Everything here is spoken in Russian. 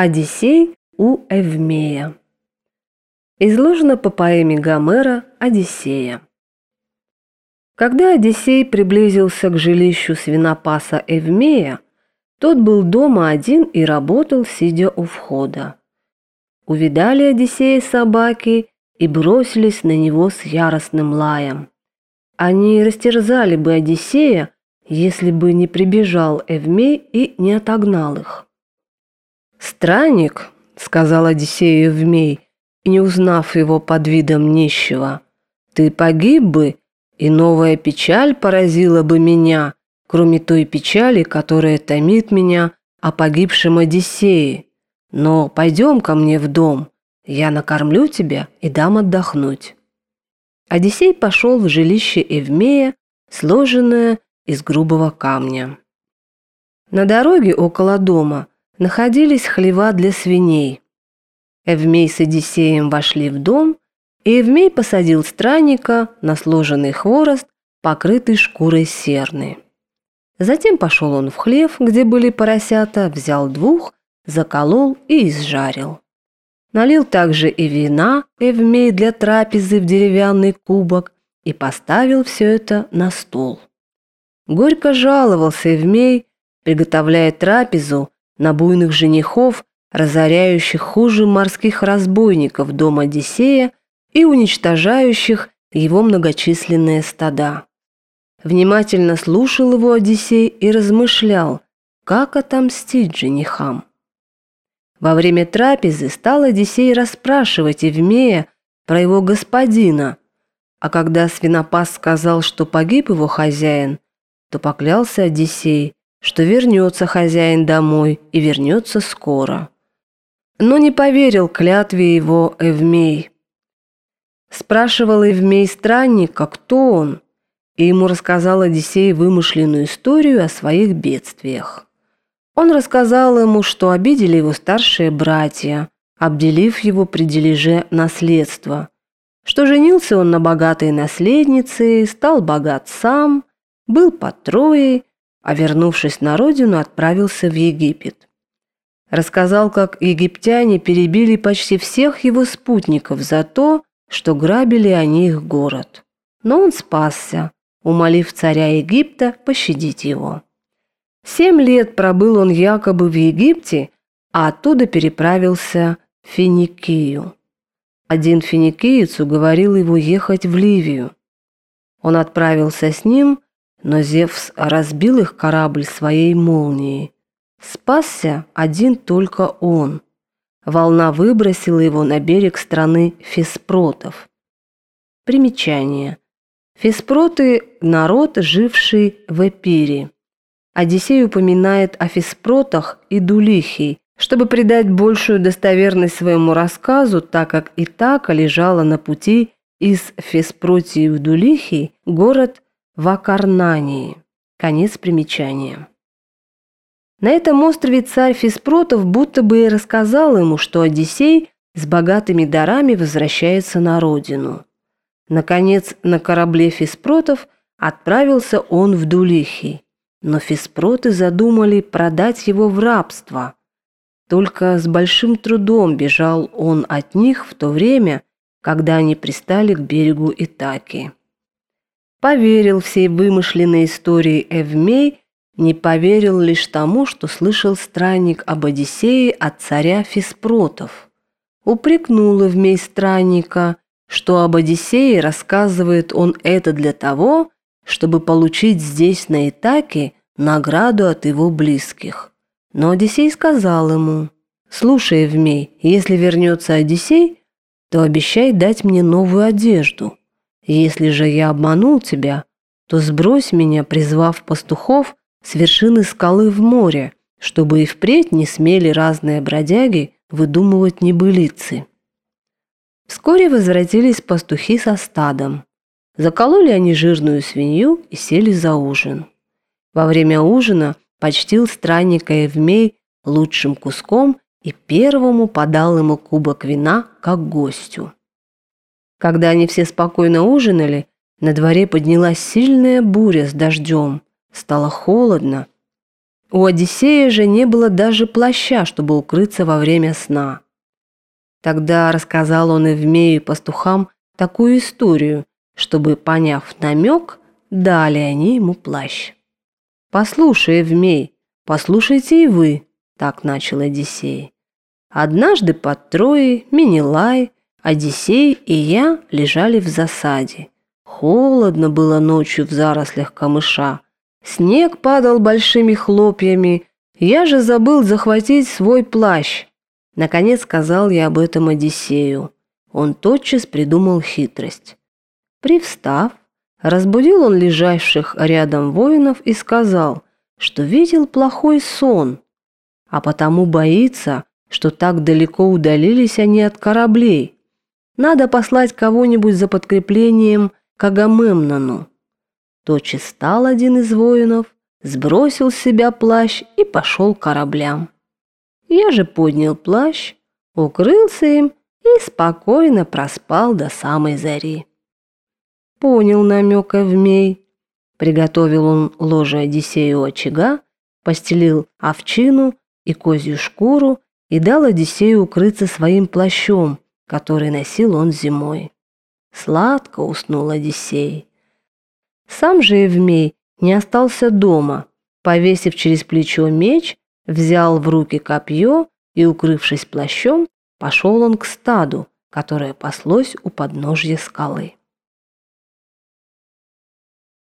Одиссей у Эвмея. Изложено по поэме Гомера «Одиссея». Когда Одиссей приблизился к жилищу свинопаса Эвмея, тот был дома один и работал, сидя у входа. Увидали Одиссея собаки и бросились на него с яростным лаем. Они растерзали бы Одиссея, если бы не прибежал Эвмей и не отогнал их. «Странник», — сказал Одиссею Евмей, не узнав его под видом нищего, «ты погиб бы, и новая печаль поразила бы меня, кроме той печали, которая томит меня о погибшем Одиссее. Но пойдем ко мне в дом, я накормлю тебя и дам отдохнуть». Одиссей пошел в жилище Эвмея, сложенное из грубого камня. На дороге около дома – находились хлева для свиней. Эвмей с Одиссеем вошли в дом, и Эвмей посадил странника на сложенный хворост, покрытый шкурой серны. Затем пошел он в хлев, где были поросята, взял двух, заколол и изжарил. Налил также и вина Эвмей для трапезы в деревянный кубок и поставил все это на стол. Горько жаловался Эвмей, приготовляя трапезу, на буйных женихов, разоряющих хуже морских разбойников дом Одиссея и уничтожающих его многочисленные стада. Внимательно слушал его Одиссей и размышлял, как отомстить женихам. Во время трапезы стал Одиссей расспрашивать Евмея про его господина, а когда свинопас сказал, что погиб его хозяин, то поклялся Одиссей, что вернется хозяин домой и вернется скоро. Но не поверил клятве его Эвмей. Спрашивал Эвмей странника, кто он, и ему рассказал Одиссей вымышленную историю о своих бедствиях. Он рассказал ему, что обидели его старшие братья, обделив его при дележе наследства, что женился он на богатой наследнице, стал богат сам, был под Троей, а вернувшись на родину, отправился в Египет. Рассказал, как египтяне перебили почти всех его спутников за то, что грабили они их город. Но он спасся, умолив царя Египта пощадить его. Семь лет пробыл он якобы в Египте, а оттуда переправился в Финикию. Один финикиец уговорил его ехать в Ливию. Он отправился с ним, но Зевс разбил их корабль своей молнией. Спасся один только он. Волна выбросила его на берег страны Феспротов. Примечание. Феспроты – народ, живший в Эпире. Одиссей упоминает о Феспротах и Дулихии, чтобы придать большую достоверность своему рассказу, так как Итака лежала на пути из Феспротии в Дулихий, город в Акарнании. Конец примечания. На этом острове царь Фиспротов будто бы и рассказал ему, что Одиссей с богатыми дарами возвращается на родину. Наконец, на корабле Фиспротов отправился он в Дулихи, но Фиспроты задумали продать его в рабство. Только с большим трудом бежал он от них в то время, когда они пристали к берегу Итаки поверил всей вымышленной истории Эвмей, не поверил лишь тому, что слышал странник об Одиссее от царя Фиспротов. Упрекнул Эвмей странника, что об Одиссее рассказывает он это для того, чтобы получить здесь, на Итаке, награду от его близких. Но Одиссей сказал ему, «Слушай, Эвмей, если вернется Одиссей, то обещай дать мне новую одежду». Если же я обманул тебя, то сбрось меня, призвав пастухов с вершины скалы в море, чтобы и впредь не смели разные бродяги выдумывать небылицы. Вскоре возвратились пастухи со стадом. Закололи они жирную свинью и сели за ужин. Во время ужина почтил странника Евмей лучшим куском и первому подал ему кубок вина как гостю. Когда они все спокойно ужинали, на дворе поднялась сильная буря с дождем. Стало холодно. У Одиссея же не было даже плаща, чтобы укрыться во время сна. Тогда рассказал он Эвмею и пастухам такую историю, чтобы, поняв намек, дали они ему плащ. «Послушай, Эвмей, послушайте и вы», — так начал Одиссей. «Однажды под Троей Минилай, Одиссей и я лежали в засаде. Холодно было ночью в зарослях камыша. Снег падал большими хлопьями. Я же забыл захватить свой плащ. Наконец сказал я об этом Одиссею. Он тотчас придумал хитрость. Привстав, разбудил он лежащих рядом воинов и сказал, что видел плохой сон, а потому боится, что так далеко удалились они от кораблей. Надо послать кого-нибудь за подкреплением к Агамемнону. Тотчас стал один из воинов, сбросил с себя плащ и пошел к кораблям. Я же поднял плащ, укрылся им и спокойно проспал до самой зари. Понял намек Эвмей. Приготовил он ложе Одиссею очага, постелил овчину и козью шкуру и дал Одиссею укрыться своим плащом, который носил он зимой. Сладко уснул Одиссей. Сам же Евмей не остался дома. Повесив через плечо меч, взял в руки копье и, укрывшись плащом, пошел он к стаду, которое паслось у подножья скалы.